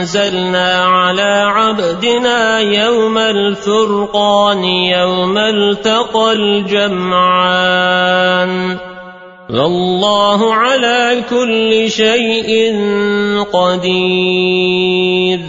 أنزلنا على عبدنا يوم الفرقان يوم التقى الجمعان. والله على كل شيء قدير.